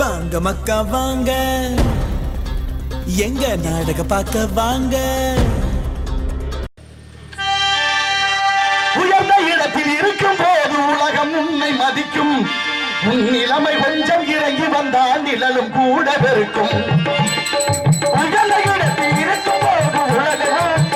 வாங்க மக்கா வாங்க. எங்க நாடக பார்க்க வாங்க? உயர்ந்த இடத்தில் இருக்கும் போது உலகம் உன்னை மதிக்கும். உன் நிலைமை கொஞ்சம் இறங்கி வந்தால் நிழலும் கூட பெருக்கும் உயர்ந்த இடத்தில் இருக்கும் போது உலகம்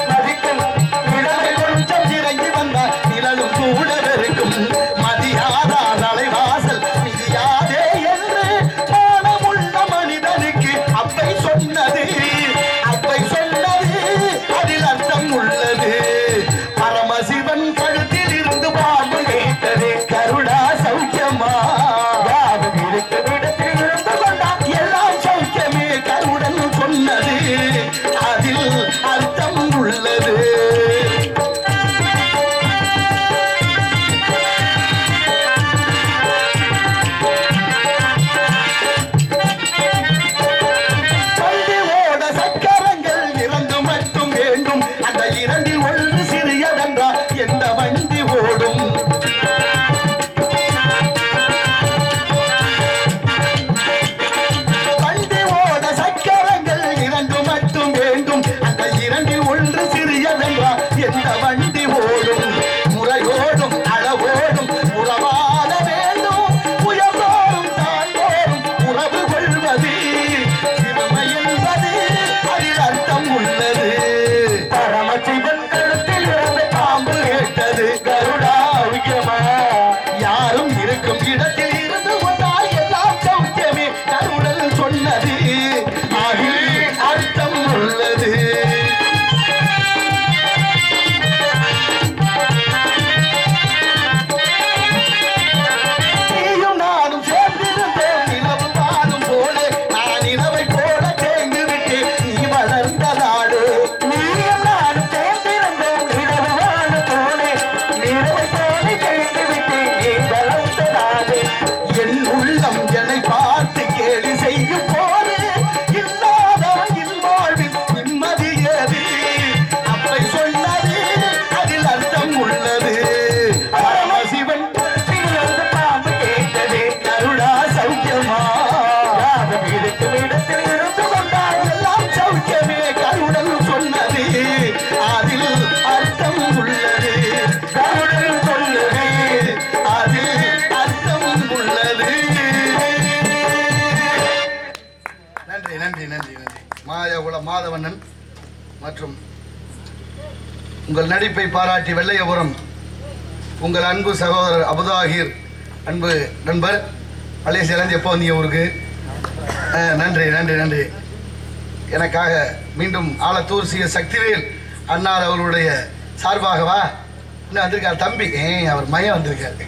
உங்கள் நடிப்பை பாராட்டி வெள்ளையபுரம். உங்கள் அன்பு சகோதரர் அபுதாகிர். அன்பு நண்பர் மலேசியாலேருந்து எப்போ வந்தீங்க ஊருக்கு? நன்றி நன்றி நன்றி. எனக்காக மீண்டும் ஆலத்தூர் சி சக்திவேல் அன்னார் அவர்களுடைய சார்பாகவா? இன்னும் வந்திருக்கார்? தம்பி. ஏன் அவர் மையம் வந்திருக்காரு.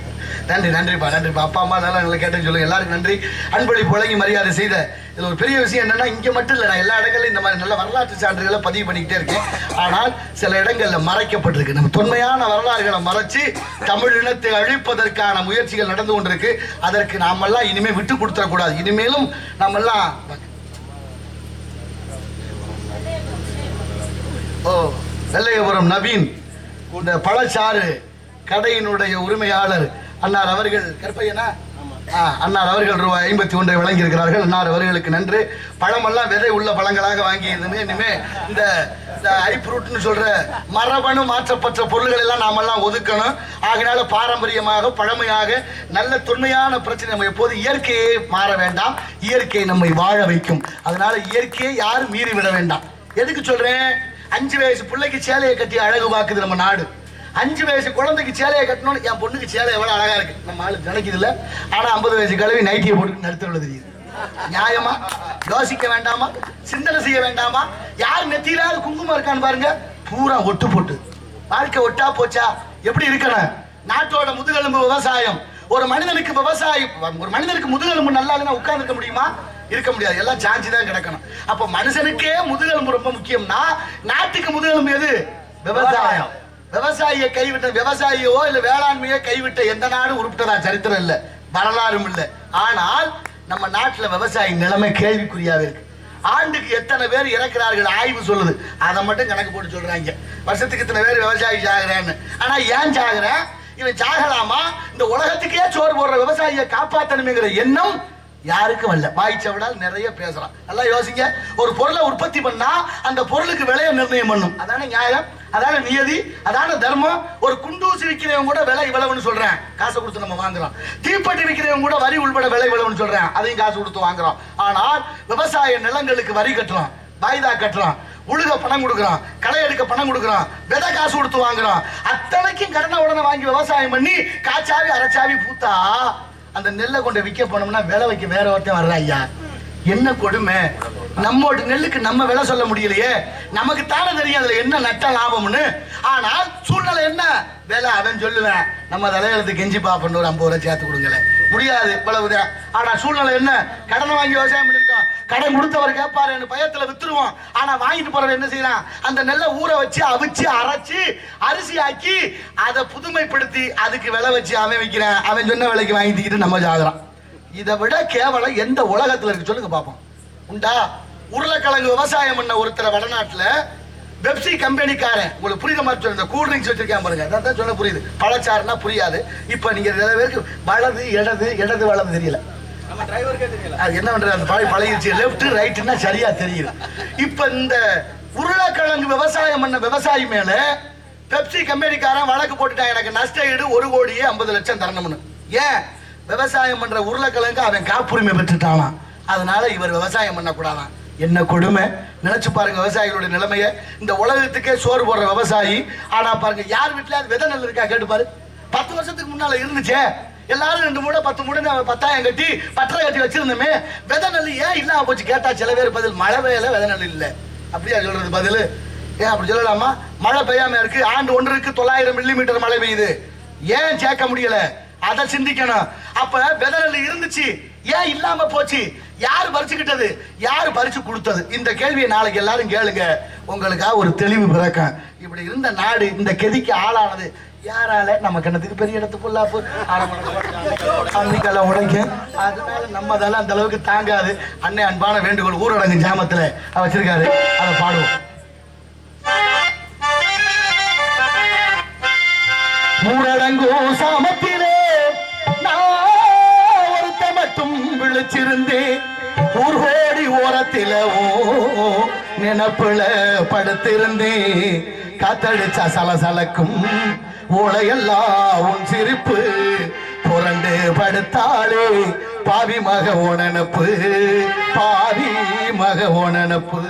நன்றி நன்றிப்பா நன்றிப்பா அப்பா அம்மா நல்லா எங்களை கேட்டேன்னு சொல்லுங்க எல்லாருக்கும் நன்றி. அன்பளி புழங்கி மரியாதை செய்த இது ஒரு பெரிய விஷயம் என்னன்னா இங்க மட்டும் இல்லை நான் எல்லா இடங்கள்லையும் இந்த மாதிரி நல்ல வரலாற்று சான்றுகளை பதிவு பண்ணிக்கிட்டே இருக்கேன். ஆனால் சில இடங்கள்ல மறைக்கப்பட்டிருக்கு. நம்ம தொன்மையான வரலாறுகளை மறைச்சு தமிழ் இனத்தை அழிப்பதற்கான முயற்சிகள் நடந்து கொண்டிருக்கு. அதற்கு நாமெல்லாம் இனிமேல் விட்டு கொடுத்துடக்கூடாது. இனிமேலும் நாமெல்லாம் ஓ வெள்ளையபுரம் நவீன் இந்த பழச்சாறு கடையினுடைய உரிமையாளர் அன்னார் அவர்கள் கற்பையனா அன்னார் அவர்கள் ரூபாய் ஐம்பத்தி ஒன்றை வழங்கியிருக்கிறார்கள். அன்னார் அவர்களுக்கு நன்றி. பழமெல்லாம் விதை உள்ள பழங்களாக வாங்கி இனிமே இந்த ஐப்ரூட்னு சொல்ற மரபணு மாற்றப்பட்ட பொருள்கள் எல்லாம் நாமெல்லாம் ஒதுக்கணும். ஆகினால பாரம்பரியமாக பழமையாக நல்ல தொன்மையான பிரச்சனை நம்ம எப்போது இயற்கையை மாற வேண்டாம். இயற்கை நம்மை வாழ வைக்கும். அதனால இயற்கையை யாரும் மீறி விட வேண்டாம். எதுக்கு சொல்றேன்? அஞ்சு வயசு பிள்ளைக்கு சேலையை கட்டி அழகு பார்க்குது நம்ம நாடு. அஞ்சு வயசு குழந்தைக்கு சேலையை கட்டணும்னு என் பொண்ணுக்கு சேலை எவ்வளோ அழகா இருக்கு. நம்ம ஆளு நினைக்குது இல்ல ஆனா ஐம்பது வயசு கழுவி நைட்டியை போட்டு நடுத்தரவுல தெரியுது. நியாயமா? யோசிக்க வேண்டாமா? சிந்தனை செய்ய வேண்டாமா? யார் நெத்தியிலாவது குங்குமம் இருக்கான்னு பாருங்க. பூரா ஒட்டு போட்டு. வாழ்க்கை ஒட்டா போச்சா? எப்படி இருக்கணும்? நாட்டோட முதுகெலும்பு விவசாயம். ஒரு மனிதனுக்கு விவசாயம் ஒரு மனிதனுக்கு முதுகெலும்பு நல்லா இல்லைன்னா உட்கார்ந்து இருக்க முடியுமா? இருக்க முடியாது. எல்லாம் சாஞ்சி தான் கிடக்கணும். அப்போ மனுஷனுக்கே முதுகெலும்பு ரொம்ப முக்கியம்னா நாட்டுக்கு முதுகெலும்பு எது? விவசாயம். விவசாயியை கைவிட்ட விவசாயியோ இல்ல வேளாண்மையோ கைவிட்ட எந்த நாடும் உருப்பிட்டதா சரித்திரம் இல்ல. வரலாறும் இல்ல. ஆனால் நம்ம நாட்டுல விவசாயி நிலைமை கேள்விக்குறியாவே இருக்கு. ஆண்டுக்கு எத்தனை பேர் இறக்குறார்கள் ஆய்வு சொல்லுது. அதை மட்டும் கணக்கு போட்டு சொல்றாங்க. வருஷத்துக்கு இத்தனை பேர் விவசாயி சாகுறேன்னு. ஆனா ஏன் சாகுறேன் இவன் சாகலாமா? இந்த உலகத்துக்கே சோறு போடுற விவசாயியை காப்பாற்றணுங்கிற எண்ணம் யாருக்கும் வரல பாய்ச்சவிடால் நிறைய பேசுறான் நல்லா யோசிங்க. ஒரு பொருளை உற்பத்தி பண்ணா அந்த பொருளுக்கு விலையை நிர்ணயம் பண்ணும். அதான நியாயம்? அதான நியதி? அதான தர்மம்? ஒரு குண்டூசி விற்கிறவங்க கூட விலை இவ்வளவுன்னு சொல்றேன். காசை கொடுத்து நம்ம வாங்குறோம். தீப்பெட்டி விற்கிறவங்க கூட வரி உள்பட விலை இவ்வளவுன்னு சொல்றேன். அதையும் காசு கொடுத்து வாங்குறோம். ஆனால் விவசாய நிலங்களுக்கு வரி கட்டுறோம். வாய்தா கட்டுறோம். உழுக பணம் கொடுக்குறோம். களை எடுக்க பணம் கொடுக்குறோம். விதை காசு கொடுத்து வாங்குறோம். அத்தனைக்கும் கடனை உடனே வாங்கி விவசாயம் பண்ணி காய்ச்சாவி அரைச்சாவி பூத்தா அந்த நெல்லை கொண்டு விற்க போனோம்னா விலை வைக்க வேற ஒருத்தன் வர்ற ஐயா. என்ன கொடுமை? நம்மோட நெல்லுக்கு நம்ம விலை சொல்ல முடியலையே. நமக்கு தானே தெரியும் அதுல என்ன நட்ட லாபம்னு. ஆனால் சூழ்நிலை என்ன? விலை அவன் சொல்லுவேன். நம்ம தலையெழுத்து கெஞ்சி பாப்பன்னு ஒரு ஐம்பது ரூபாய் சேர்த்து கொடுங்களேன். முடியாது இவ்வளவுதான். ஆனா சூழ்நிலை என்ன? கடனை வாங்கி விவசாயம் பண்ணிருக்கோம் கடை கொடுத்தவர் கேட்பாரு எனக்கு பயத்துல வித்துருவோம். ஆனா வாங்கிட்டு போறவர் என்ன செய்யறான்? அந்த நெல்லை ஊற வச்சு அவிச்சு அரைச்சு அரிசி ஆக்கி அதை புதுமைப்படுத்தி அதுக்கு விலை வச்சு அவன் விற்கிறான். அவன் சொன்ன விலைக்கு வாங்கிக்கிட்டு நம்ம ஜாகிறான் இதை விட கேவலம் எந்த உலகத்துல இருக்கு சொல்லுங்க பாப்போம். உண்டா? உருளைக்கிழங்கு விவசாயம் பண்ண ஒருத்தர் வடநாட்டுல பெப்சி கம்பெனிக்காரன். உங்களுக்கு புரியுத மாதிரி சொல்லுங்க. கூல் ட்ரிங்க்ஸ் வச்சிருக்கேன் பாருங்க. அதான் தான் சொல்ல புரியுது. பழச்சாருன்னா புரியாது. இப்போ நீங்க நிறைய பேருக்கு வலது இடது இடது வலது தெரியல. என்ன பண்றது? அந்த பழைய பழகிடுச்சு லெஃப்ட் ரைட்னா சரியா தெரியுது. இப்ப இந்த உருளைக்கிழங்கு விவசாயம் பண்ண விவசாயி மேல பெப்சி கம்பெனிக்காரன் வழக்கு போட்டுட்டான். எனக்கு நஷ்ட ஈடு ஒரு கோடியே ஐம்பது லட்சம் தரணும்னு. ஏன்? விவசாயம் பண்ற உருளைக்கிழங்கு அவன் காப்புரிமை பெற்றுட்டானா அதனால இவர் விவசாயம் பண்ணக்கூடாதான். என்ன கொடுமை? நினைச்சு பாருங்க விவசாயிகளுடைய நிலைமைய. இந்த உலகத்துக்கே சோறு போடுற விவசாயி. ஆனா பாருங்க யார் வீட்டுல அது விதை நெல் இருக்கா கேட்டுப்பாரு பத்து வருஷத்துக்கு முன்னால இருந்துச்சே. எல்லாரும் ரெண்டு மூட பத்து மூட நம்ம பத்தாயிரம் கட்டி பட்டறை கட்டி வச்சிருந்தோமே. விதை நெல் ஏன் இல்லாம போச்சு? கேட்டா சில பேர் பதில் மழை பெய்யல விதை நெல் இல்லை. அப்படியா சொல்றது பதில்? ஏன் அப்படி சொல்லலாமா? மழை பெய்யாம இருக்கு. ஆண்டு ஒன்றுக்கு தொள்ளாயிரம் மில்லிமீட்டர் மழை பெய்யுது. ஏன் சேர்க்க முடியல? அதை சிந்திக்கணும். அப்ப விதை நெல் இருந்துச்சு ஏன் இல்லாம போச்சு? யார் பறிச்சுக்கிட்டது? யார் பறிச்சு கொடுத்தது? இந்த கேள்வியை நாளைக்கு எல்லாரும் கேளுங்க. உங்களுக்காக ஒரு தெளிவு பிறக்கும். இப்படி இருந்த நாடு இந்த கெதிக்கு ஆளானது யாரால நம்ம கண்ணத்துக்கு பெரிய இடத்து புல்லாப்பு உடைக்கும் அதனால நம்ம அதெல்லாம் அந்த அளவுக்கு தாங்காது. அன்னை அன்பான வேண்டுகோள் ஊரடங்கு ஜாமத்துல வச்சிருக்காரு. அதை பாடுவோம். ஊரடங்கு சாமத்திலே நான் ஒருத்த மட்டும் விழிச்சிருந்தேன். ஊர்கோடி ஓரத்தில ஓ நினப்புல படுத்திருந்தேன் காத்தடிச்சா சலசலக்கும் ஓலையெல்லாம் உன் சிரிப்பு புரண்டு படுத்தாளே பாவி மக உணனப்பு பாவி மக உணனப்பு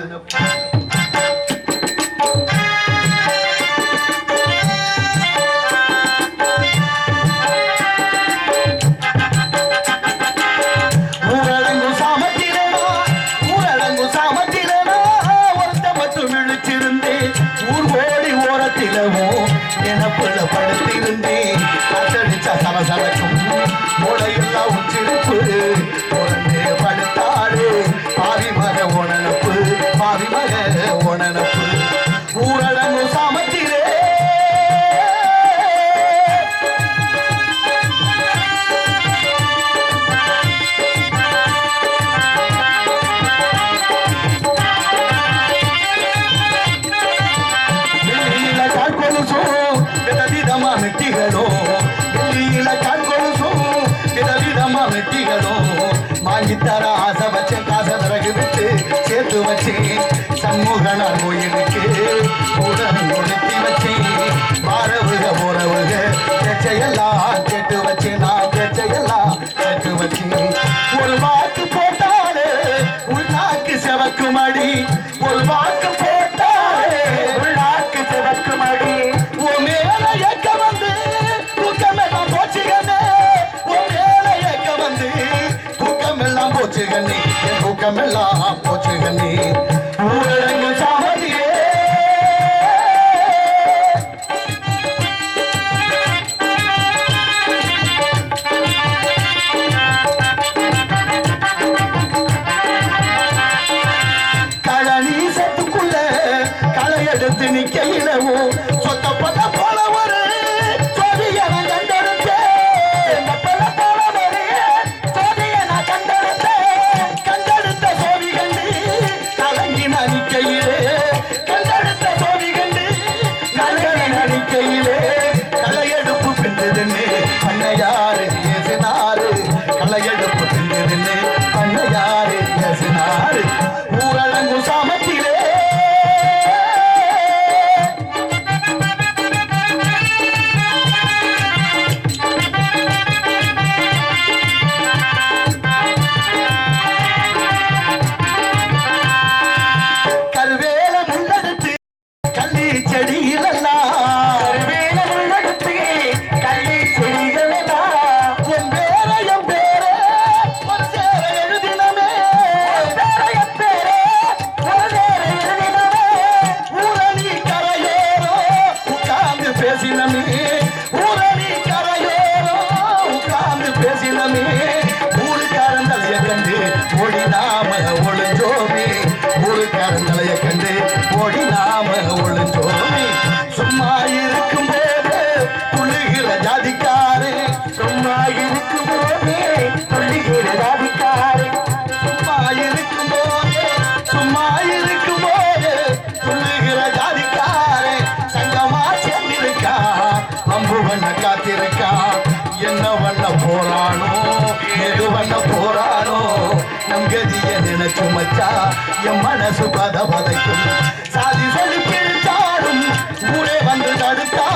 கதிய மச்சா என் மனசு பத பதைக்கும் சாதி சொல்லி பிரித்தாலும் ஊரே வந்து தடுத்தா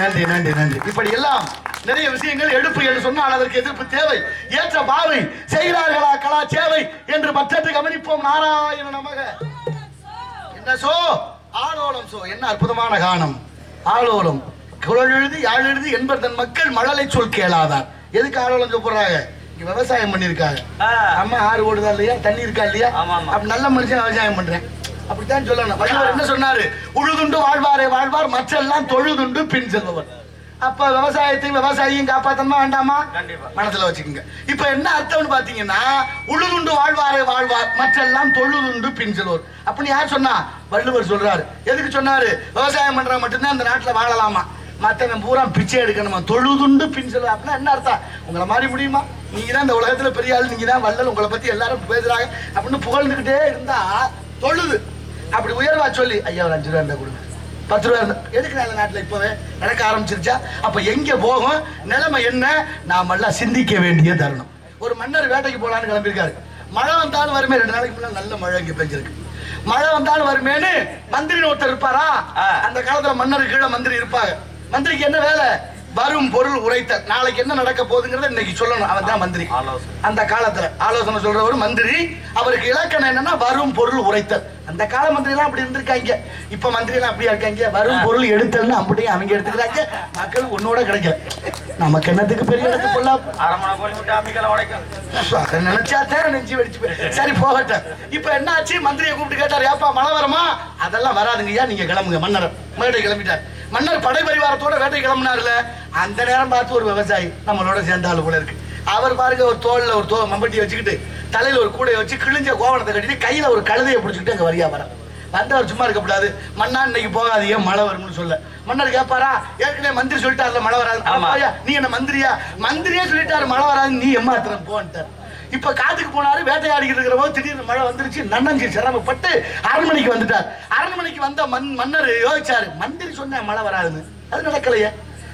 நன்றி நன்றி நன்றி. இப்படி எல்லாம் நிறைய விஷயங்கள் எடுப்பு என்று சொன்னால் அதற்கு எதிர்ப்பு தேவை. ஏற்ற பாவை செய்கிறார்களா கலா சேவை என்று மற்றற்று கவனிப்போம் நாராயண நமக. என்ன சோ? ஆளோலம் சோ. என்ன அற்புதமான கானம். ஆளோலம் குரல் எழுதி யாழ் எழுதி என்பர் தன் மக்கள் மழலை சொல் கேளாதார். எதுக்கு ஆளோலம் சொல்றாங்க விவசாயம் பண்ணிருக்காங்க அம்மா ஆறு ஓடுதா இல்லையா? தண்ணி இருக்கா இல்லையா. அப்ப நல்ல மனுஷன் விவசாயம் பண்றேன். அப்படித்தான் சொல்லணும் வள்ளுவர் என்ன சொன்னாரு? உழுதுண்டு வாழ்வாரே வாழ்வார் மற்றெல்லாம் தொழுதுண்டு பின் செல்பவர். அப்ப விவசாயத்தையும் விவசாயியும் காப்பாத்தணுமா வேண்டாமா? கண்டிப்பா. மனசுல வச்சுக்கோங்க. இப்ப என்ன அர்த்தம்னு பாத்தீங்கன்னா உழுதுண்டு வாழ்வாரே வாழ்வார் மற்றெல்லாம் தொழுதுண்டு பின் செல்வோர் அப்படின்னு யார் சொன்னா? வள்ளுவர் சொல்றாரு. எதுக்கு சொன்னாரு? விவசாயம் பண்றவங்க மட்டும்தான் இந்த நாட்டுல வாழலாமா? மத்தவன் பூரா பிச்சை எடுக்கணுமா? தொழுதுண்டு பின் செல்வா அப்படின்னா என்ன அர்த்தம்? உங்களை மாதிரி முடியுமா? நீங்க தான் இந்த உலகத்துல பெரிய ஆள் நீங்க தான் வள்ளல் உங்களை பத்தி எல்லாரும் பேசுறாங்க. அப்படின்னு புகழ்ந்துகிட்டே இருந்தா தொழுது. அப்படி உயர்வா சொல்லி ஐயா ஒரு அஞ்சு ரூபா இருந்தா கொடுங்க. பத்து ரூபா இருந்தா எதுக்கு நல்ல நாட்டுல இப்பவே நடக்க ஆரம்பிச்சிருச்சா? அப்ப எங்க போகும்? நிலைமை என்ன? நாமெல்லாம் சிந்திக்க வேண்டிய தருணம். ஒரு மன்னர் வேட்டைக்கு போலான்னு கிளம்பியிருக்காரு. மழை வந்தாலும் வருமே. ரெண்டு நாளைக்கு முன்னாடி நல்ல மழை இங்க பெஞ்சிருக்கு. மழை வந்தாலும் வருமேன்னு மந்திரி ஒருத்தர் இருப்பாரா. அந்த காலத்துல மன்னர் கீழே மந்திரி இருப்பாங்க. மந்திரிக்கு என்ன வேலை? வரும் பொருள் உரைத்தல் நாளைக்கு என்ன நடக்க போகுதுங்கிறத இன்னைக்கு சொல்லணும். அவன் தான் மந்திரி. அந்த காலத்துல ஆலோசனை சொல்ற ஒரு மந்திரி. அவருக்கு இலக்கணம் என்னன்னா வரும் பொருள் உரைத்தல். அந்த கால மந்திரி எல்லாம் அப்படி இருந்திருக்காங்க. இப்ப மந்திரி எல்லாம் அப்படியா இருக்காங்க? வரும் பொருள் எடுத்தல்னு அப்படியே அவங்க எடுத்துக்கிறாங்க. மக்கள் ஒன்னோட கிடைக்கல நமக்கு என்னத்துக்கு பெரிய இடத்து அதை நினைச்சா தான் நெஞ்சு வெடிச்சு சரி போகட்டும். இப்ப என்னாச்சு? மந்திரியை கூப்பிட்டு கேட்டார் ஏப்பா மழை வருமா? அதெல்லாம் வராதுங்கய்யா நீங்க கிளம்புங்க. மன்னர் மேடை கிளம்பிட்டார். மன்னர் படை பரிவாரத்தோட வேட்டை கிளம்பினார்ல. அந்த நேரம் பார்த்து ஒரு விவசாயி நம்மளோட சேர்ந்தாலும் போல இருக்கு. அவர் பாருங்க ஒரு தோல்ல ஒரு தோ மம்பட்டியை வச்சுக்கிட்டு தலையில ஒரு கூடையை வச்சு கிழிஞ்ச கோவணத்தை கட்டிட்டு கையில ஒரு கழுதையை பிடிச்சிக்கிட்டு அங்க வரியா வர. வந்தவர் சும்மா இருக்கக்கூடாது மன்னா இன்னைக்கு போகாதீங்க மழை வரும்னு சொல்ல. மன்னர் கேட்பாரா ஏற்கனவே மந்திரி சொல்லிட்டார்ல மழை வராது. ஆமா. அப்பாயா, நீ என்ன மந்திரியா? மந்திரியே சொல்லிட்டாரு மழை வராது நீ எம்மாத்திரம் போன்ட்டார் இப்ப காட்டுக்கு போனாரு வேட்டையாடிக்கிட்டு இருக்கிற போது திடீர்னு மழை வந்துருச்சு நன்னஞ்சி சிரமப்பட்டு அரண்மனைக்கு வந்துட்டார். அரண்மனைக்கு வந்த மன் மன்னர் யோசிச்சாரு மந்திரி சொன்ன மழை வராதுன்னு. அது நடக்கலையே.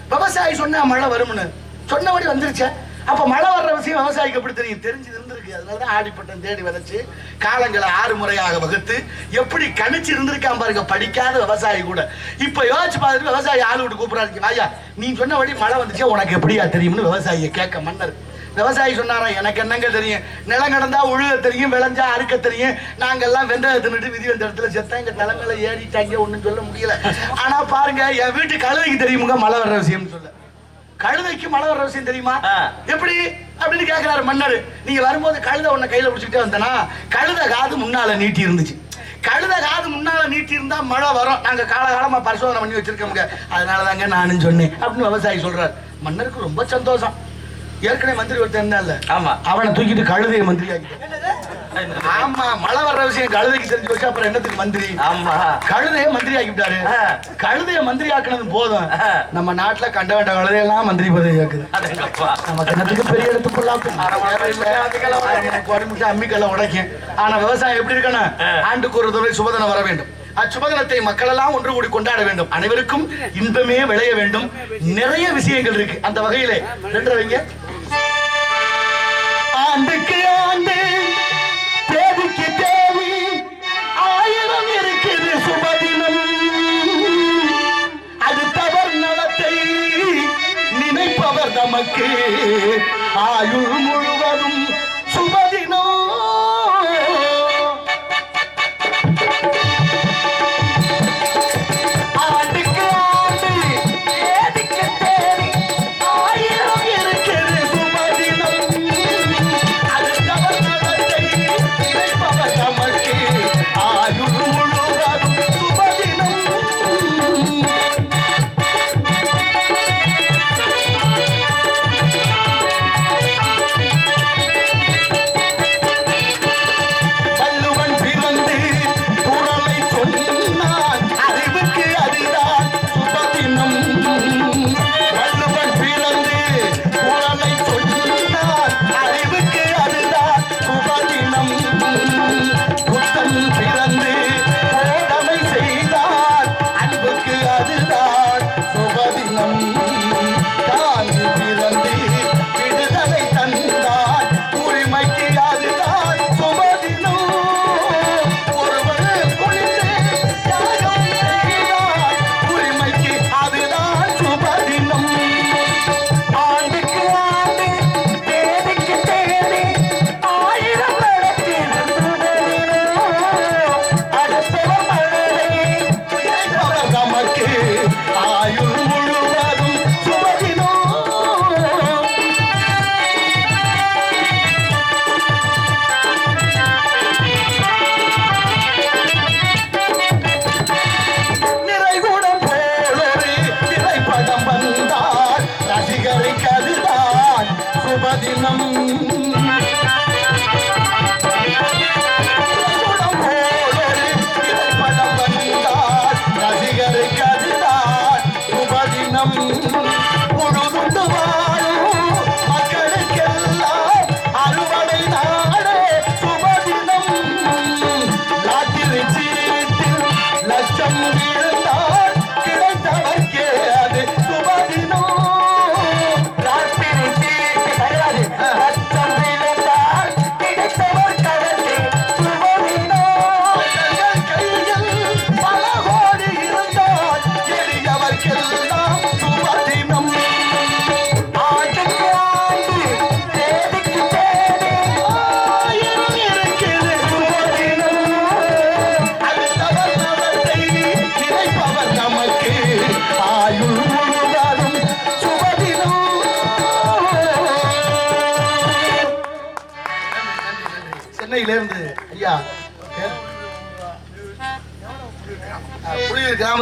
விவசாயி சொன்னா மழை வரும்னு. சொன்னபடி வந்துருச்சே. அப்ப மழை வர்ற விஷயம் விவசாயிக்கு எப்படி தெரியும்? தெரிஞ்சு இருந்திருக்கு. அதனாலதான் ஆடிப்பட்டம் தேடி விதைச்சு காலங்களை ஆறு முறையாக வகுத்து எப்படி கணிச்சு இருந்திருக்கான் பாருங்க படிக்காத விவசாயி கூட. இப்ப யோசிச்சு பார்த்துட்டு விவசாயி ஆளு விட்டு கூப்பிடாரு ஐயா நீ சொன்னபடி மழை வந்துச்சு உனக்கு எப்படியா தெரியும்னு விவசாயியை கேட்க மன்னர். விவசாயி சொன்னாராம் எனக்கு என்னங்க தெரியும்? நிலம் கடந்தா உழுக தெரியும் விளைஞ்சா அறுக்க தெரியும். நாங்கெல்லாம் வெந்தயத்தை தின்னுட்டு விதி வந்த இடத்துல செத்தா எங்க தலைமையில ஏறிட்டாங்க ஒன்றும் சொல்ல முடியல. ஆனா பாருங்க என் வீட்டு கழுதைக்கு தெரியுமுங்க மழை வர்ற விஷயம்னு சொல்ல. கழுதைக்கு மழை வர்ற விஷயம் தெரியுமா. எப்படி? அப்படின்னு கேக்குறாரு மன்னர். நீங்க வரும்போது கழுதை உன்னை கையில பிடிச்சிட்டே வந்தனா கழுதை காது முன்னால நீட்டி இருந்துச்சு. கழுதை காது முன்னால நீட்டி இருந்தா மழை வரும். நாங்க காலகாலமா பரிசோதனை பண்ணி வச்சிருக்கோங்க அதனால தாங்க நானும் சொன்னேன் அப்படின்னு விவசாயி சொல்றாரு. மன்னருக்கு ரொம்ப சந்தோஷம். ஏற்கனவே மந்திரி ஒருத்தன் இருந்தான்ல ஆமா. அவனை தூக்கிட்டு கழுதையை மந்திரி ஆக்கிட்டான் ஆமா மழை வர்ற விஷயம் கழுதைக்கு தெரிஞ்சு வச்சு அப்புறம் என்னத்துக்கு மந்திரி? ஆமா. கழுதையை மந்திரி ஆக்கிவிட்டாரு. கழுதையை மந்திரி ஆக்குனது போதும். நம்ம நாட்டுல கண்ட வேண்ட கழுதையெல்லாம் மந்திரி பதவி ஆக்குது நமக்கு என்னத்துக்கு பெரிய இடத்து பொல்லாப்பு? எனக்கு வடிமுட்டு அம்மிக்கல்ல உடைக்கும். ஆனா விவசாயம் எப்படி இருக்கணும். ஆண்டுக்கு ஒரு தடவை சுபதனம் வர வேண்டும். அச்சுபதனத்தை மக்கள் எல்லாம் ஒன்று கூடி கொண்டாட வேண்டும். அனைவருக்கும் இன்பமே விளைய வேண்டும். நிறைய விஷயங்கள் இருக்கு. அந்த வகையிலே ரெண்டு வைங்க ஆண்டுக்கு ஆண்டு தேவிக்கு தேவி. ஆயிரம் இருக்குது சுபதினம். தவறு நலத்தை நினைப்பவர் நமக்கு. ஆயுள் முழுவதும்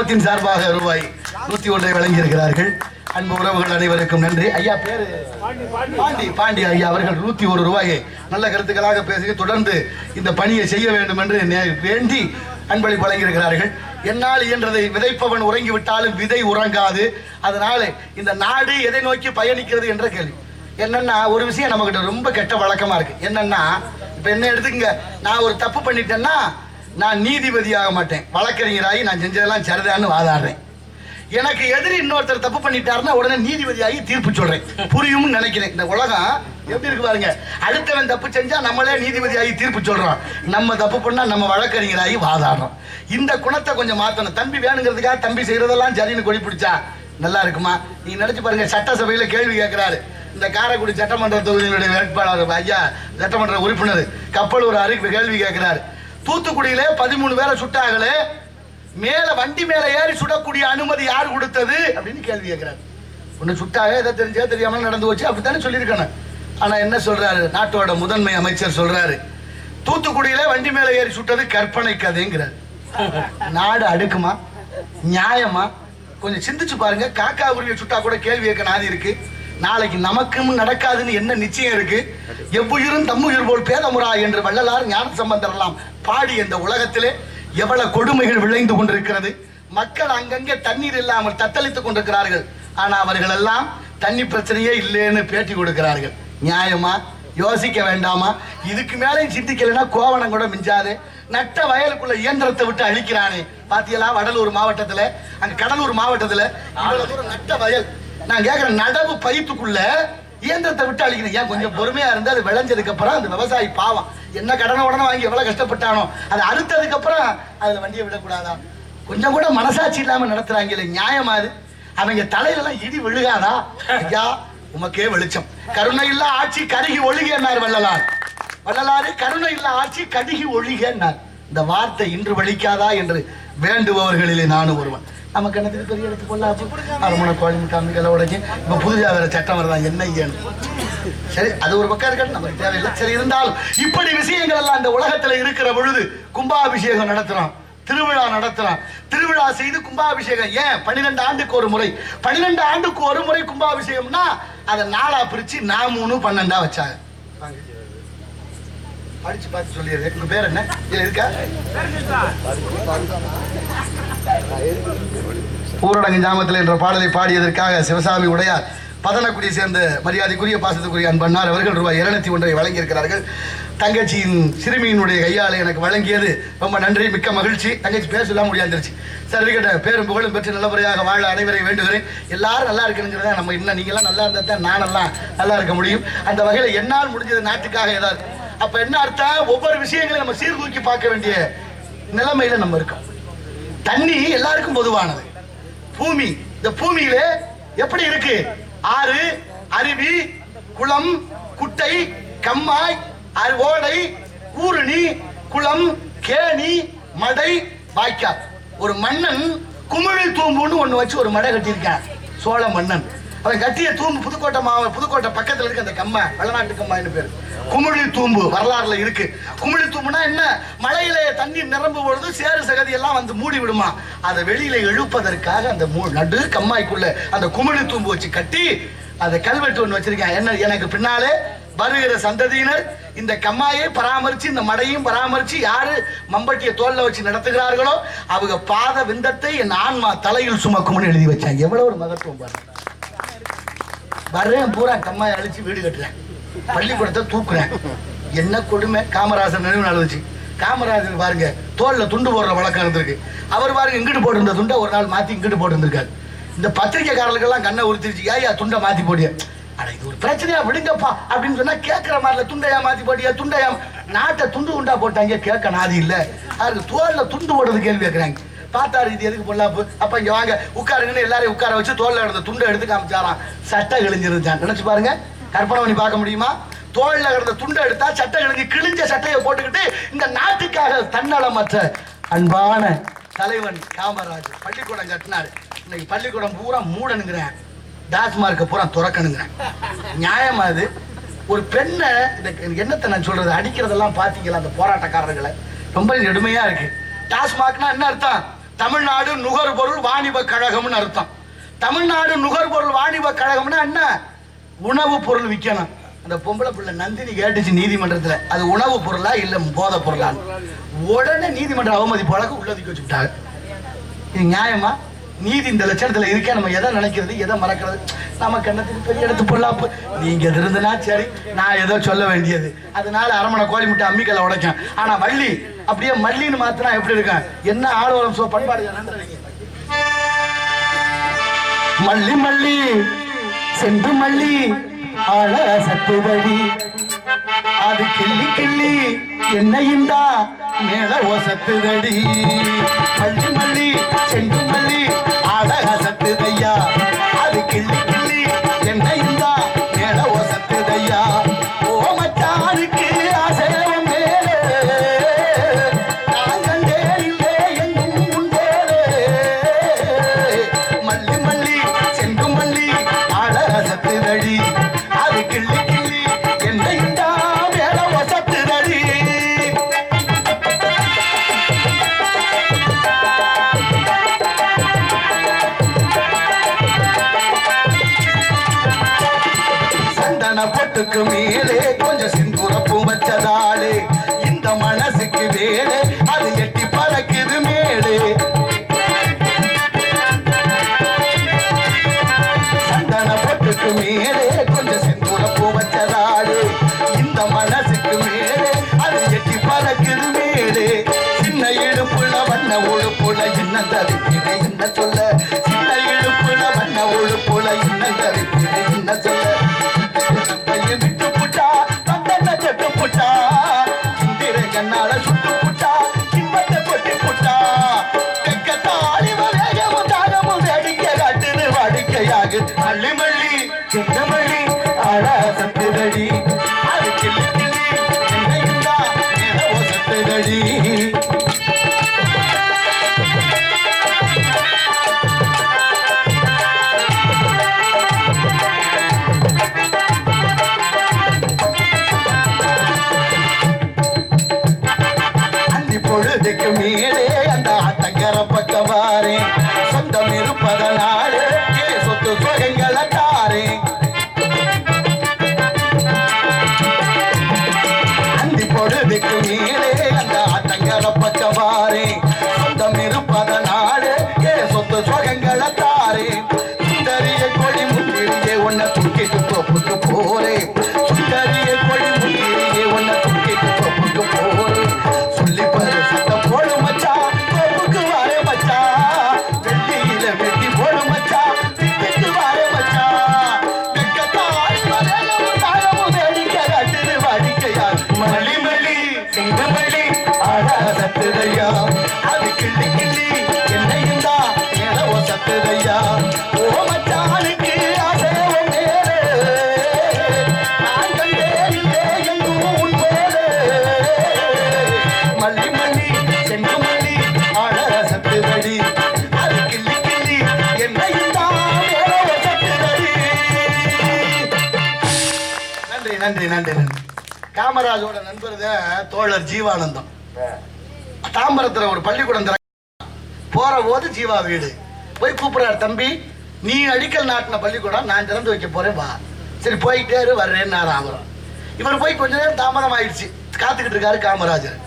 குடும்பத்தின் சார்பாக ரூபாய் நூத்தி ஒன்றை வழங்கியிருக்கிறார்கள். அன்பு உறவுகள் அனைவருக்கும் நன்றி. ஐயா பேரு? பாண்டி. பாண்டி ஐயா அவர்கள் நூத்தி ஒரு ரூபாயை நல்ல கருத்துக்களாக பேசி தொடர்ந்து இந்த பணியை செய்ய வேண்டும் என்று வேண்டி அன்பளி வழங்கியிருக்கிறார்கள். என்னால் இயன்றதை விதைப்பவன் உறங்கி விட்டாலும் விதை உறங்காது. அதனால இந்த நாடு எதை நோக்கி பயணிக்கிறது என்ற கேள்வி. என்னன்னா ஒரு விஷயம் நம்மகிட்ட ரொம்ப கெட்ட வழக்கமா இருக்கு. என்னன்னா இப்ப என்ன எடுத்துக்கங்க நான் ஒரு தப்பு பண்ணிட்டேன்னா நான் நீதிபதி ஆக மாட்டேன். வழக்கறிஞராகி நான் செஞ்சதெல்லாம் சரிதான்னு வாதாடுறேன். எனக்கு எதிரி இன்னொருத்தர் தப்பு பண்ணிட்டாருன்னா உடனே நீதிபதியாகி தீர்ப்பு சொல்றேன். புரியும்னு நினைக்கிறேன். இந்த உலகம் எப்படி இருக்கு பாருங்க. அடுத்தவன் தப்பு செஞ்சா நம்மளே நீதிபதியாகி தீர்ப்பு சொல்றோம். நம்ம தப்பு பண்ணா நம்ம வழக்கறிஞராகி வாதாடுறோம். இந்த குணத்தை கொஞ்சம் மாத்தணும். தம்பி வேணுங்கிறதுக்காக தம்பி செய்யறதெல்லாம் சரின்னு கொடி பிடிச்சா நல்லா இருக்குமா? நீங்க நினைச்சு பாருங்க சட்டசபையில கேள்வி கேட்கிறாரு. இந்த காரைக்குடி சட்டமன்ற தொகுதியினுடைய வேட்பாளர் ஐயா சட்டமன்ற உறுப்பினர் கப்பலூர் அருக்கு கேள்வி கேட்கிறாரு. தூத்துக்குடியில பதிமூணு பேரை சுட்டாங்களே மேல வண்டி மேல ஏறி சுடக்கூடிய அனுமதி யார் கொடுத்தது அப்படின்னு கேள்வி கேட்கிறாரு. ஒண்ணு சுட்டாக எதை தெரிஞ்சா தெரியாம நடந்து வச்சு அப்படித்தானே சொல்லியிருக்கணும். ஆனா என்ன சொல்றாரு? நாட்டோட முதன்மை அமைச்சர் சொல்றாரு தூத்துக்குடியில வண்டி மேல ஏறி சுட்டது கற்பனை கதைங்கிறார். நாடு அடுக்குமா? நியாயமா? கொஞ்சம் சிந்திச்சு பாருங்க. காக்கா உரிய சுட்டா கூட கேள்வி கேட்க நாதி இருக்கு. நாளைக்கு நமக்கும் நடக்காதுன்னு என்ன நிச்சயம் இருக்கு? எவ்வுயிரும் தம்முயிர் போல் பேதமுறா என்று வள்ளலார் ஞான சம்பந்தரெல்லாம் பாடி இந்த உலகத்திலே எவ்வளவு கொடுமைகள் விளைந்து கொண்டிருக்கிறது. மக்கள் அங்கங்கே தண்ணீர் இல்லாமல் தத்தளித்துக் கொண்டிருக்கிறார்கள். ஆனா அவர்கள் எல்லாம் தண்ணி பிரச்சனையே இல்லைன்னு பேட்டி கொடுக்கிறார்கள். நியாயமா? யோசிக்க வேண்டாமா? இதுக்கு மேலே சிந்திக்கலைன்னா கோவணம் கூட மிஞ்சாது. நட்ட வயலுக்குள்ள இயந்திரத்தை விட்டு அழிக்கிறானே. பாத்தீங்களா வடலூர் மாவட்டத்துல அங்க கடலூர் மாவட்டத்துல இவ்வளவு தூரம் நட்ட வயல். நான் கேட்கிறேன் நடவு பயித்துக்குள்ள இயந்திரத்தை விட்டு அழிக்கணும். ஏன் கொஞ்சம் பொறுமையா இருந்து அது விளைஞ்சதுக்கு அப்புறம் அந்த விவசாயி பாவம். என்ன கடனை உடனே வாங்கி எவ்வளவு கஷ்டப்பட்டானோ அதை அறுத்ததுக்கு அப்புறம் அதுல வண்டியை விடக்கூடாதா? கொஞ்சம் கூட மனசாட்சி இல்லாம நடத்துறாங்களே நியாயமா அது? அவங்க தலையில எல்லாம் இடி விழுகாதா? ஐயா உமக்கே வெளிச்சம். கருணை இல்ல ஆட்சி கருகி ஒழுகி என்னார் வள்ளலார்? வள்ளலாறு கருணை இல்ல ஆட்சி கருகி ஒழுக என்னார்? இந்த வார்த்தை இன்று வலிக்காதா என்று வேண்டுபவர்களிலே நானும் ஒருவன். நமக்கு என்னத்துக்கு பெரிய எடுத்து கொள்ளாச்சு அரமண கோழி காமிகளை உடைச்சு இப்போ புதுசா வேற சட்டம் வருதா? என்ன ஏன்னு சரி அது ஒரு பக்கம் இருக்கட்டும். நமக்கு தேவையில்லை. சரி இருந்தாலும் இப்படி விஷயங்கள் எல்லாம் இந்த உலகத்துல இருக்கிற பொழுது கும்பாபிஷேகம் நடத்துறோம். திருவிழா நடத்துறோம். திருவிழா செய்து கும்பாபிஷேகம். ஏன்? பன்னிரெண்டு ஆண்டுக்கு ஒரு முறை. பன்னிரெண்டு ஆண்டுக்கு ஒரு முறை கும்பாபிஷேகம்னா அதை நாளா பிரிச்சு நான் மூணு பன்னெண்டா வச்சாங்க. படிச்சு பார்த்து சொல்லிடுறேன். உங்க பேர் என்ன? இருக்கா? பூரடங்கு ஜாமத்தில் என்ற பாடலை பாடியதற்காக சிவசாமி உடையார் பதனக்குடியை சேர்ந்த மரியாதைக்குரிய பாசத்துக்குரிய அன்பண்ணார் அவர்கள் ரூபாய் இருநூத்தி ஒன்றை வழங்கியிருக்கிறார்கள். தங்கச்சியின் சிறுமியினுடைய கையால் எனக்கு வழங்கியது ரொம்ப நன்றி மிக்க மகிழ்ச்சி. தங்கச்சி பேர் சொல்ல முடியாந்துருச்சு சரி பேரும் புகழும் பெற்று நல்லபடியாக வாழ அனைவரை வேண்டுகிறேன். எல்லாரும் நல்லா இருக்கணுங்கிறத நம்ம இன்னும் நீங்களாம் நல்லா இருந்தால் தான் நானெல்லாம் நல்லா இருக்க முடியும். அந்த வகையில் என்னால் முடிஞ்சது நாட்டுக்காக ஏதாவது. அப்போ என்ன அர்த்தம்? ஒவ்வொரு விஷயங்களையும் நம்ம சீர்தூக்கி பார்க்க வேண்டிய நிலைமையில நம்ம இருக்கோம். தண்ணி எல்லாருக்கும் பொதுவானது. பூமி இந்த பூமியில எப்படி இருக்கு? ஆறு அருவி குளம் குட்டை கம்மாய் ஓடை கூரணி குளம் கேணி மடை வாய்க்கால். ஒரு மன்னன் குமிழி தூம்புன்னு ஒண்ணு வச்சு ஒரு மடை கட்டியிருக்கான். சோழ மன்னன். அவன் கட்டிய தூம்பு புதுக்கோட்டை மாவட்ட புதுக்கோட்டை பக்கத்துல இருக்கு அந்த கம்மா வெள்ளநாட்டு கம்மான்னு பேரு? குமிழி தூம்பு வரலாறுல இருக்கு. குமிழி தூம்புனா என்ன? மழையில தண்ணி நிரம்பும் பொழுது சேறு சகதி எல்லாம் வந்து மூடி விடுமா? அதை வெளியில எழுப்பதற்காக அந்த மூ- நடு கம்மாய்க்குள்ள அந்த குமிழி தூம்பு வச்சு கட்டி அதை கல்வெட்டு ஒன்று வச்சிருக்கேன் என்ன எனக்கு பின்னாலே வருகிற சந்ததியினர் இந்த கம்மாயை பராமரிச்சு இந்த மடையும் பராமரிச்சு யாரு மம்பட்டிய தோல்ல வச்சு நடத்துகிறார்களோ அவங்க பாத விந்தத்தை என் ஆன்மா தலையில் சுமக்கும்னு எழுதி வச்சாங்க. எவ்வளவு ஒரு மகத்துவம் பாருங்க. வர்றேன் பூரா கம்மா அழிச்சு வீடு கட்டுறேன். பள்ளிக்கூடத்தை தூக்குறேன். என்ன கொடுமை? காமராசர் நினைவு நாள் வச்சு. காமராஜர் பாருங்க தோல்ல துண்டு போடுற வழக்கம் இருந்திருக்கு. அவர் பாருங்க இங்கிட்டு போட்டிருந்த துண்டை ஒரு நாள் மாத்தி இங்கிட்டு போட்டிருந்திருக்காரு. இந்த பத்திரிக்கைக்காரர்களுக்கெல்லாம் கண்ணை உறுத்திருச்சு ஏயா துண்டை மாத்தி போடிய அட இது ஒரு பிரச்சனையா? விடுங்கப்பா. அப்படின்னு சொன்னா கேட்கிற மாதிரில துண்டையா மாத்தி போடியா துண்டையா நாட்டை துண்டு உண்டா போட்டாங்க கேட்க நாதி இல்ல. அதுக்கு தோல்ல துண்டு போடுறது கேள்வி கேட்கிறாங்க பார்த்தாரு இது எதுக்கு பொல்லாப்பு அப்ப இங்க வாங்க. உட்காருங்கன்னு எல்லாரையும் உட்கார வச்சு தோல்ல கிடந்த துண்டை எடுத்து காமிச்சாராம். சட்டை கிழிஞ்சிருந்தான் நினைச்சு பாருங்க. கற்பனை பண்ணி பார்க்க முடியுமா? தோல்ல கிடந்த துண்டை எடுத்தா சட்டை கிழிஞ்சு கிழிஞ்ச சட்டையை போட்டுக்கிட்டு இந்த நாட்டுக்காக தன்னலமற்ற அன்பான தலைவன் காமராஜ் பள்ளிக்கூடம் கட்டினாரு. இன்னைக்கு பள்ளிக்கூடம் பூரா மூடனுங்கிறேன் டாஸ்மார்க்கை பூரா துறக்கணுங்கிறேன் நியாயமா அது? ஒரு பெண்ணை இந்த என்னத்தை நான் சொல்றது? அடிக்கிறதெல்லாம் பாத்தீங்களா அந்த போராட்டக்காரர்களை? ரொம்ப எடுமையா இருக்கு. டாஸ்மார்க்னா என்ன அர்த்தம்? தமிழ்நாடு நுகர்பொருள் வாணிப கழகம்னு அர்த்தம். தமிழ்நாடு நுகர்பொருள் வாணிப கழகம்னா என்ன? உணவு பொருள் விற்கணும் அந்த பொம்பளை பிள்ளை நந்தினி கேட்டுச்சு நீதிமன்றத்தில். அது உணவு பொருளா இல்ல போதை பொருளா உடனே நீதிமன்ற அவமதி வழக்கு உள்ளதுக்கு வச்சுட்டாங்க இது நியாயமா? நீதி இந்த லட்சணத்துல இருக்க நம்ம எதை நினைக்கிறது எதை மறக்கிறது? நமக்கு என்னத்துக்கு பெரிய எடுத்து பொல்லாப்பு. நீங்க எது இருந்தனா சரி நான் ஏதோ சொல்ல வேண்டியது. அதனால அரைமனை கோழி முட்டை அம்மிக்கல்ல உடைக்கும். ஆனா வள்ளி அப்படியே மல்லின்னு மாத்தினா எப்படி இருக்கும்? என்ன ஆளுவரம் சோ பண்பாடு மல்லி மல்லி சென்று மல்லி ஆள சத்துவடி அது கிள்ளி கிள்ளி என்ன இந்தா மேல ஒசத்துதடி. மல்லி மல்லி செண்டு மல்லி அழக சத்துதையா அது கிள்ளி that ஓடுதுக்கு மேலே காமராஜோட நண்பர் தோழர் ஜீவானந்தம். தாம்பரத்துல ஒரு பள்ளிக்கூடம் போற போது ஜீவா வீடு. போய் கூப்பிடுறாரு தம்பி நீ அடிக்கல் நாட்டின பள்ளிக்கூடம் நான் திறந்து வைக்க போறேன் வா. சரி போயிட்டே வர்றேன்னு நான் அவரும் இவர் போய் கொஞ்ச நேரம் தாமதம் ஆயிடுச்சு. காத்துக்கிட்டு இருக்காரு காமராஜர்.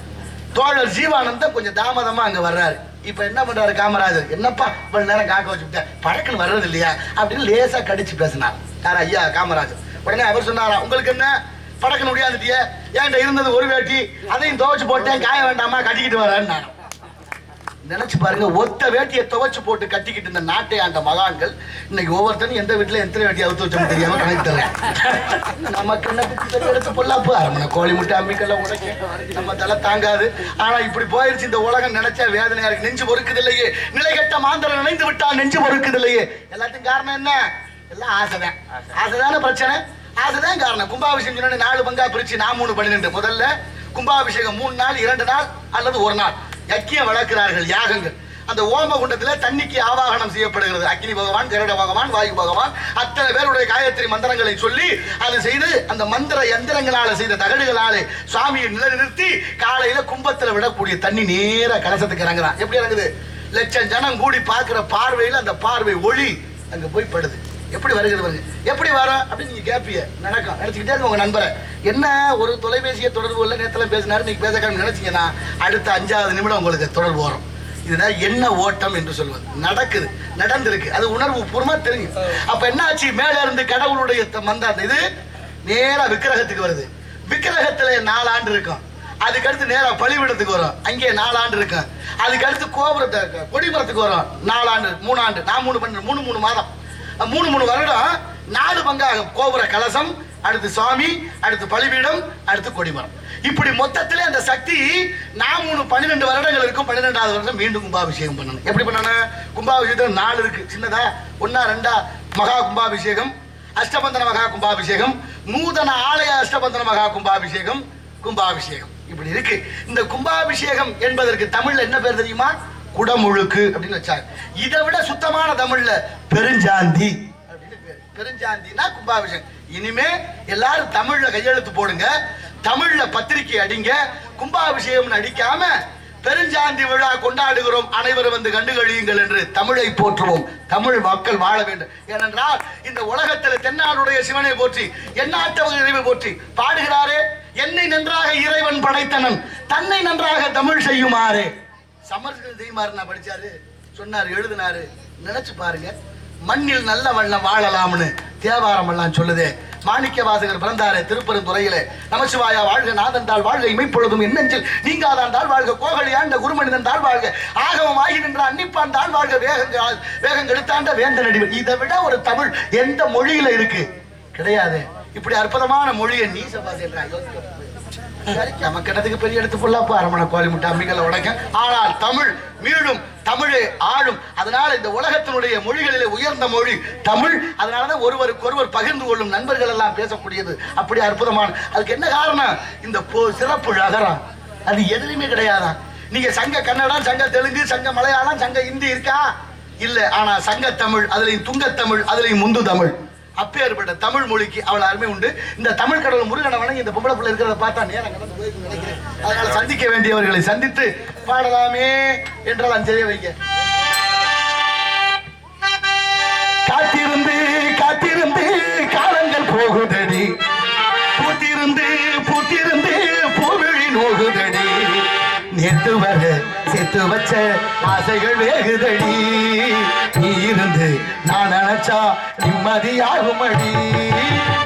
தோழர் ஜீவானந்தம் கொஞ்சம் தாமதமா அங்க வர்றாரு. இப்ப என்ன பண்றாரு காமராஜர்? என்னப்பா இவ்வளவு நேரம் காக்க வச்சுட்டேன் பழக்கல் வர்றது இல்லையா அப்படின்னு லேசா கடிச்சு பேசினார். யார் ஐயா காமராஜர். உடனே அவர் சொன்னாரா உங்களுக்கு என்ன? படக்கன் முடியாதுட்டிய. என்கிட்ட இருந்தது ஒரு வேட்டி? அதையும் துவைச்சு போட்டேன் காய வேண்டாமா கட்டிக்கிட்டு வரேன்னு நினைச்சு பாருங்க ஒத்த வேட்டியை துவைச்சு போட்டு கட்டிக்கிட்டு இந்த நாட்டை ஆண்ட மகான்கள் இன்னைக்கு ஒவ்வொருத்தரும் எந்த வீட்டுல எத்தனை வேட்டி அவுத்து வச்சோம் தெரியாம கணக்கு தரேன் நமக்கு என்ன எடுத்து பொல்லாப்பு? அரமனை கோழி முட்டை அம்மிக்கெல்லாம் உடைக்க. நம்ம தலை தாங்காது. ஆனா இப்படி போயிருச்சு இந்த உலகம் நினைச்சா வேதனையா இருக்கு. நெஞ்சு பொறுக்குது இல்லையே நிலைகட்ட மாந்தரம் நினைந்து விட்டா நெஞ்சு பொறுக்குது இல்லையே எல்லாத்துக்கும் காரணம் என்ன? எல்லாம் ஆசைதான் ஆசைதானே பிரச்சனை? அதுதான் காரணம். கும்பாபிஷேகம் சொன்ன நாலு பங்கா பிரிச்சு நான் மூணு பன்னிரெண்டு முதல்ல கும்பாபிஷேகம் மூணு நாள் இரண்டு நாள் அல்லது ஒரு நாள். யக்கியம் வளர்க்கிறார்கள் யாகங்கள். அந்த ஓம குண்டத்துல தண்ணிக்கு ஆவாகனம் செய்யப்படுகிறது. அக்னி பகவான் கருட பகவான் வாயு பகவான் அத்தனை பேருடைய காயத்ரி மந்திரங்களை சொல்லி அதை செய்து அந்த மந்திர யந்திரங்களால செய்த தகடுகளாலே சுவாமியை நிலைநிறுத்தி காலையில கும்பத்துல விடக்கூடிய தண்ணி நேர கலசத்துக்கு இறங்குறான். எப்படி இறங்குது? லட்சம் ஜனம் கூடி பார்க்கிற பார்வையில் அந்த பார்வை ஒளி அங்க போய் படுது. எப்படி வருகிறது வருங்க எப்படி வரும் அப்படின்னு நீங்க கேட்பீங்க நடக்கும் நினைச்சுக்கிட்டே இருக்க உங்க நண்பரை. என்ன ஒரு தொலைபேசியை தொடர்பு இல்லை நேரத்தில் பேசினாரு நீங்க கிளம்பி நினைச்சீங்கன்னா அடுத்த அஞ்சாவது நிமிடம் உங்களுக்கு தொடர்பு வரும். இதுதான் என்ன ஓட்டம் என்று சொல்வது. நடக்குது. நடந்திருக்கு. அது உணர்வு பூர்வமா தெரியும். அப்ப என்ன ஆச்சு? மேல இருந்து கடவுளுடைய வந்த அந்த இது நேரா விக்கிரகத்துக்கு வருது. விக்கிரகத்துல நாலு ஆண்டு இருக்கும். அதுக்கடுத்து நேராக நேரா பழிவிடத்துக்கு வரும். அங்கே நாலு ஆண்டு இருக்கும். அதுக்கு அடுத்து கோபுரத்தை கொடிமரத்துக்கு வரும். நாலு ஆண்டு மூணு ஆண்டு. நான் மூணு பண்ண மூணு மூணு மாதம். மூணு மூணு வருடம். நாலு பங்காக கோபுர கலசம் அடுத்து சுவாமி அடுத்து பலிபீடம் அடுத்து கொடிமரம். இப்படி மொத்தத்தில் அந்த சக்தி நான் மூணு பன்னிரெண்டு வருடங்கள் இருக்கும். பன்னிரெண்டாவது வருடம் மீண்டும் கும்பாபிஷேகம் பண்ணணும். எப்படி பண்ணணும்? கும்பாபிஷேகம் நாலு இருக்கு. சின்னதா ஒன்னா ரெண்டா மகா கும்பாபிஷேகம். அஷ்டபந்தன மகா கும்பாபிஷேகம். நூதன ஆலய அஷ்டபந்தன மகா கும்பாபிஷேகம். கும்பாபிஷேகம். இப்படி இருக்கு. இந்த கும்பாபிஷேகம் என்பதற்கு தமிழ்ல என்ன பேர் தெரியுமா? குடமுழுக்கு அப்படின்னு வச்சாங்க. இதை விட சுத்தமான தமிழ்ல பெருஞ்சாந்தி. அப்படின்னு பெருஞ்சாந்தினா கும்பாபிஷேகம். இனிமே எல்லாரும் தமிழ்ல கையெழுத்து போடுங்க. தமிழ்ல பத்திரிக்கை அடிங்க. கும்பாபிஷேகம் அடிக்காம பெருஞ்சாந்தி விழா கொண்டாடுகிறோம். அனைவரும் வந்து கண்டு கழியுங்கள் என்று தமிழை போற்றுவோம். தமிழ் மக்கள் வாழ வேண்டும். ஏனென்றால் இந்த உலகத்தில் தென்னாடுடைய சிவனை போற்றி எண்ணாட்டவர்கள் இறைவை போற்றி பாடுகிறாரே. என்னை நன்றாக இறைவன் படைத்தனன். தன்னை நன்றாக தமிழ் செய்யுமாறே. சமஸ்கிருதம் செய்யுமாறு நான் படிச்சாரு சொன்னாரு எழுதினாரு. நினைச்சு பாருங்க. மண்ணில் நல்ல வண்ணம் வாழலாம்னு தேவாரம் எல்லாம் சொல்லுதே. மாணிக்க வாசகர் பிறந்தாரு திருப்பெருந்துறையிலே. நமச்சிவாயா வாழ்க நாதந்தால் வாழ்க இமைப்பொழுதும் என்னெஞ்சில் நீங்காதான் தாழ் வாழ்க கோகலி ஆண்ட குருமனிதன் தாழ் வாழ்க ஆகவம் ஆகி நின்ற அன்னிப்பான் தாழ் வாழ்க வேகங்கள் வேகம் வேந்த வேந்தன் இதை விட ஒரு தமிழ் எந்த மொழியில இருக்கு? கிடையாது. இப்படி அற்புதமான மொழியை நீ சபாசேன் நமக்கு என்னத்துக்கு பெரிய எடுத்து பொல்லாப்பு அரமணை கோழி முட்டை அம்மிகளை உடைக்க ஆனால் தமிழ் மீளும் தமிழே ஆளும். அதனால இந்த உலகத்தினுடைய மொழிகளிலே உயர்ந்த மொழி தமிழ். அதனாலதான் ஒருவருக்கு ஒருவர் பகிர்ந்து கொள்ளும் நண்பர்கள் எல்லாம் பேசக்கூடியது. அப்படி அற்புதமான. அதுக்கு என்ன காரணம்? இந்த சிறப்பு நகரம். அது எதுலையுமே கிடையாதான் நீங்க சங்க கன்னடம் சங்க தெலுங்கு சங்க மலையாளம் சங்க இந்தி இருக்கா? இல்ல. ஆனா சங்க தமிழ் அதுலயும் துங்க தமிழ் அதுலயும் முந்து தமிழ். அப்பேற்பட்ட தமிழ் மொழிக்கு அவள் அருமை உண்டு. இந்த தமிழ் கடவுள் முருகனை வணங்கி இந்த பொம்பளை பிள்ளை இருக்கிறத பார்த்தா நேரம் கடந்து போயிருக்குன்னு நினைக்கிறேன். அதனால சந்திக்க வேண்டியவர்களை சந்தித்து பாடலாமே என்றால் அஞ்சலிய வைக்க காத்திருந்து காத்திருந்து காலங்கள் போகுதடி. பூத்திருந்து பூத்திருந்து பூவிழி நோகுதடி. நேற்று வர செத்து வச்ச ஆசைகள் வேகுதடி. நீ இருந்து நான் நினைச்சா நிம்மதியாகும் அடி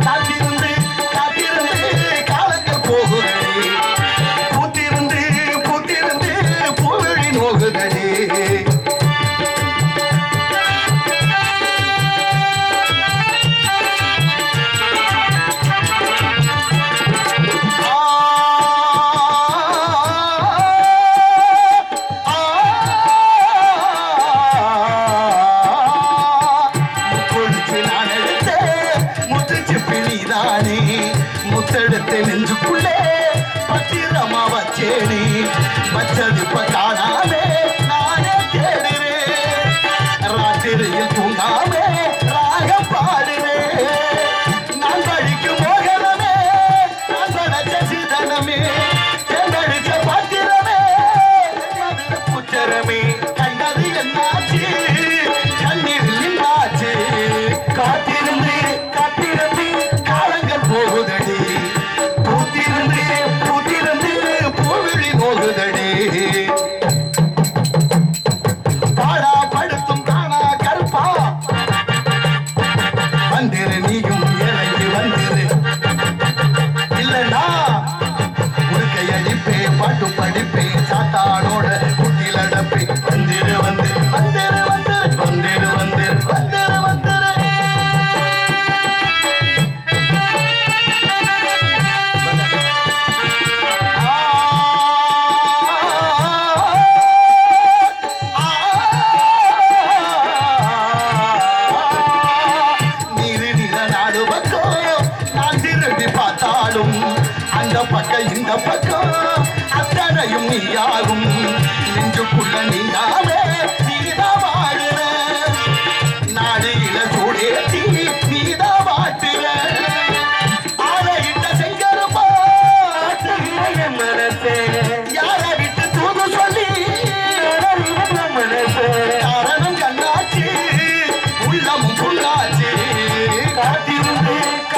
காத்திருந்து காத்திருந்து காலங்கள் போகுதடி பூத்திருந்து பூத்திருந்து பூவிழி நோகுதடி.